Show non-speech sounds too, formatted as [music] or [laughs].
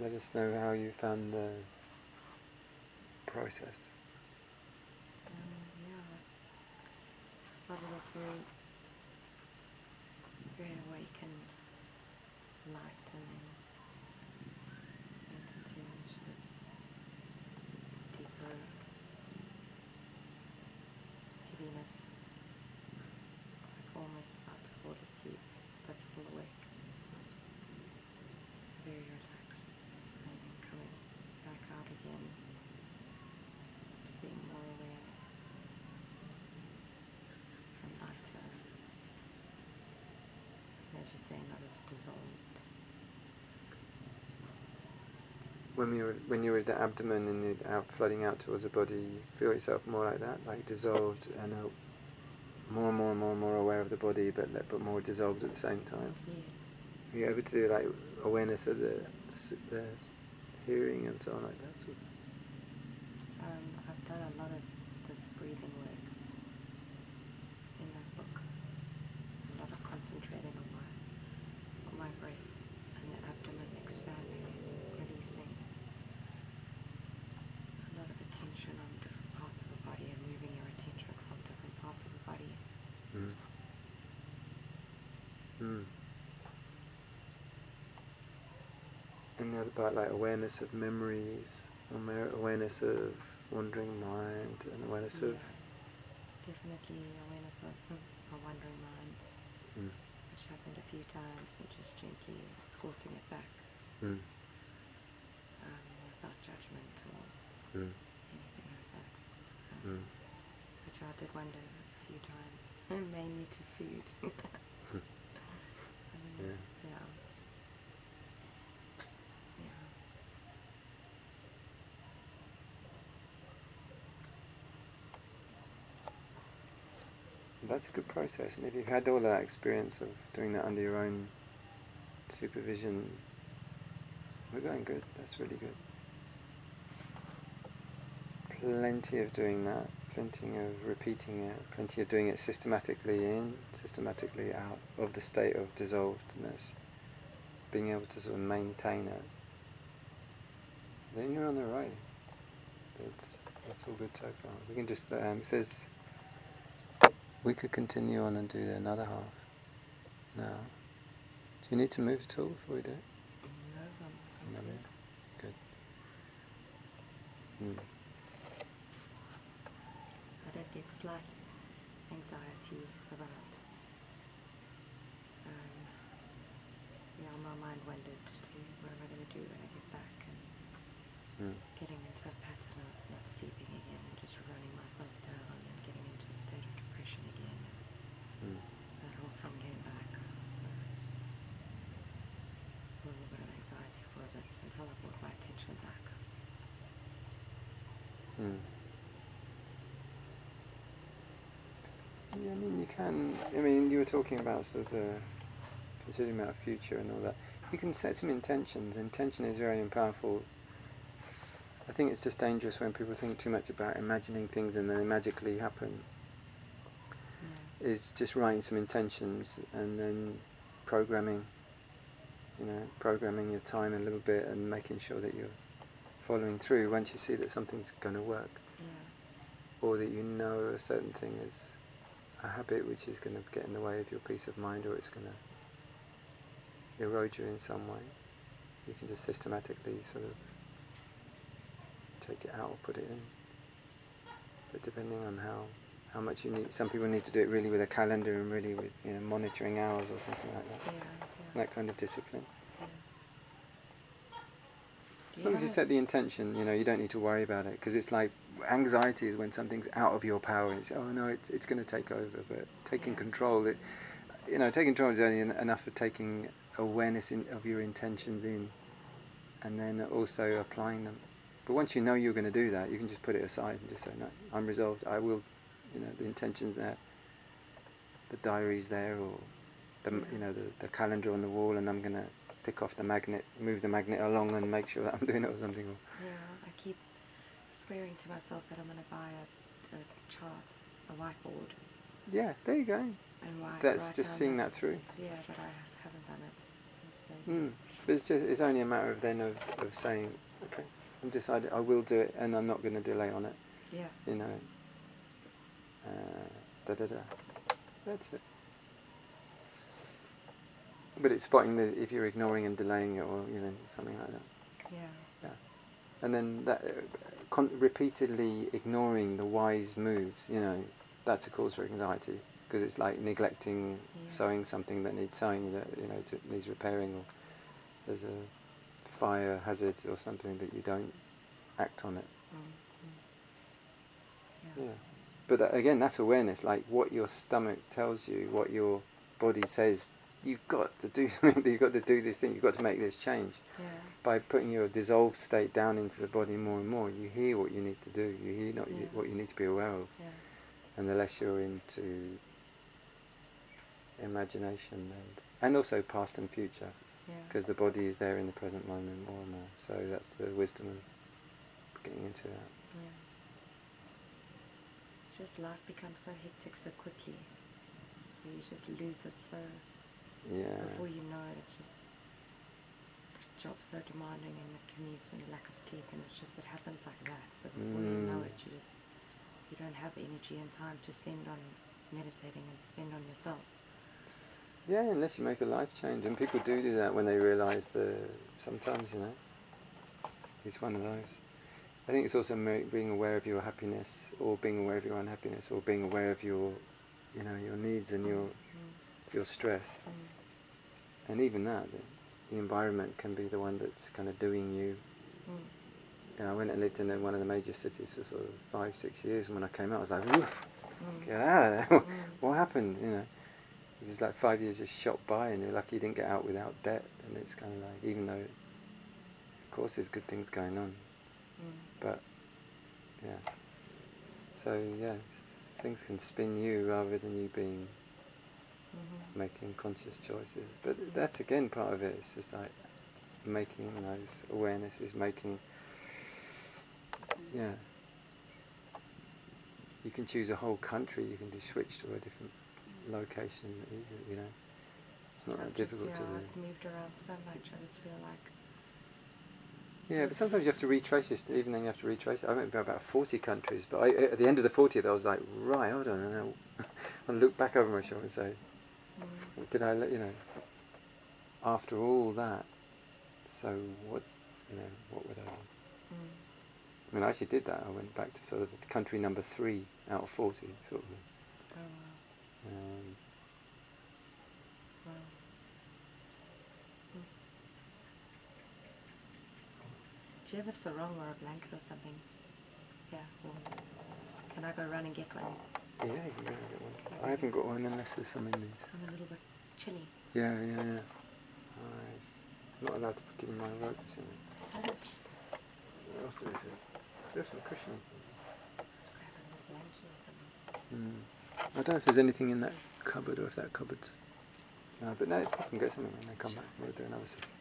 let us know how you found the process. Um, yeah, started off very, very awakened, light, and then went into sort of deeper heaviness, like almost about to fall asleep, but still awake. Very relaxed, and then coming back out again to being more aware and lighter. And as you say, not as dissolved. When you were when you were the abdomen and you're out flooding out towards the body, you feel yourself more like that, like dissolved and more and more and more and more aware of the body, but but more dissolved at the same time. Yes. Are you able to do like awareness of the, the hearing and so on like that? Sort of? Um, I've done a lot of this breathing work in that book. A lot of concentrating on my on my breath and the abdomen expanding and releasing. A lot of attention on different parts of the body and moving your attention from different parts of the body. Mm. Mm. The like awareness of memories, aware- awareness of wandering mind, and awareness of Yeah. Definitely awareness of a wandering mind, mm. which happened a few times, and just gently escorting it back Mm. um, without judgment or Mm. anything like that. Um, Mm. Which I did wonder a few times, [laughs] mainly to food. I [laughs] mean, [laughs] Yeah. yeah. Yeah. That's a good process, and if you've had all that experience of doing that under your own supervision, we're going good. That's really good. Plenty of doing that, plenty of repeating it, plenty of doing it systematically in, systematically out of the state of dissolvedness, being able to sort of maintain it. Then you're on the right. That's that's all good so far. We can just um, if there's we could continue on and do the another half now. Do you need to move at all before we do it? No, I'm, No, good. Mm. I did get slight anxiety about, um, yeah, my mind wandered to what am I going to do when I get back and Mm. getting into a pattern of not sleeping again and just running myself down and getting into a state of depression again. Mm. And that whole thing came back. So it was a little bit of anxiety for a bit until I brought my attention back. Mm. Yeah, I mean, you can. I mean, you were talking about sort of the considering about future and all that. You can set some intentions. Intention is very powerful. I think it's just dangerous when people think too much about imagining things and then they magically happen. Yeah. Is just writing some intentions and then programming. You know, programming your time a little bit and making sure that you're following through once you see that something's going to work. Yeah. or that you know a certain thing is a habit which is going to get in the way of your peace of mind or it's going to erode you in some way, you can just systematically sort of take it out or put it in. But depending on how, how much you need, some people need to do it really with a calendar and really with you know monitoring hours or something like that. Yeah. yeah. That kind of discipline. As long as you set the intention, you know, you don't need to worry about it because it's like anxiety is when something's out of your power. And it's oh no, it's it's going to take over. But taking Yeah. control, it, you know, taking control is only en- enough for taking awareness in, of your intentions in, and then also applying them. But once you know you're going to do that, you can just put it aside and just say, no, I'm resolved. I will, you know, the intention's there. The diary's there, or the you know the, the calendar on the wall, and I'm going to tick off the magnet, move the magnet along, and make sure that I'm doing it or something. Yeah, I keep swearing to myself that I'm going to buy a, a chart, a whiteboard, yeah, there you go. and write. That's write just seeing that through. Yeah, but I haven't done it. Since devastating. Mm. But it's, just, it's only a matter of then of, of saying, okay, I've decided I will do it and I'm not going to delay on it. Yeah. You know. Uh, da da da. That's it. But it's spotting the if you're ignoring and delaying it or you know something like that. Yeah. Yeah. And then that uh, con- repeatedly ignoring the wise moves, you know, that's a cause for anxiety because it's like neglecting Yeah. sewing something that needs sewing that you know to, needs repairing or there's a fire hazard or something that you don't act on it. Mm, mm. Yeah. But that, again, that's awareness. Like what your stomach tells you, what your body says. You've got to do [laughs] something. You've got to do this thing. You've got to make this change. Yeah. By putting your dissolved state down into the body more and more, you hear what you need to do. You hear not you, what you need to be aware of. Yeah. And the less you're into imagination and and also past and future, Yeah. because the body is there in the present moment more and more. So that's the wisdom of getting into that. Yeah. Just life becomes so hectic so quickly. So you just lose it so Yeah. before you know it it's just the job's so demanding and the commute and the lack of sleep and it's just it happens like that. So before you know Mm. it you just you don't have energy and time to spend on meditating and spend on yourself. Yeah, unless you make a life change, and people do do that when they realise the. Sometimes, you know, it's one of those. I think it's also being aware of your happiness, or being aware of your unhappiness, or being aware of your, you know, your needs and your Mm. your stress, Mm. And even that, the, the environment can be the one that's kind of doing you. Mm. You know, I went and lived in one of the major cities for sort of five, six years, and when I came out, I was like, Woof, Mm. get out of there! [laughs] Mm. what happened? You know, it's just like five years just shot by, and you're lucky you didn't get out without debt. And it's kind of like, even though, of course, there's good things going on, Mm. but yeah. So yeah, things can spin you rather than you being Mhm. making conscious choices. But that's again part of it. It's just like making those awarenesses, making. Yeah. You can choose a whole country. You can just switch to a different location. Easy, you know. It's not that difficult yeah, to do. I've moved around so much. I just feel like Yeah, but sometimes you have to retrace it. Even then, you have to retrace it. I went about forty countries, but I, at the end of the fortieth, I was like, right, hold on, and [laughs] I look back over my shoulder and say, did I let you know? After all that, so what? You know, what would I do? mm, I mean, I actually did that. I went back to sort of country number three out of forty, sort of. oh wow, Um, wow. Mm. Do you have a sarong or a blanket or something? Yeah. Well, can I go run and get one? Yeah, you get one. I haven't got one unless there's some in these. I'm a little bit chilly. Yeah, yeah, yeah. I'm not allowed to put it in my ropes. You know. What else is it? There's some cushion. A little blanket. Mm. I don't know if there's anything in that cupboard or if that cupboard's. No, but no, I can get something and then come back. We'll do another session.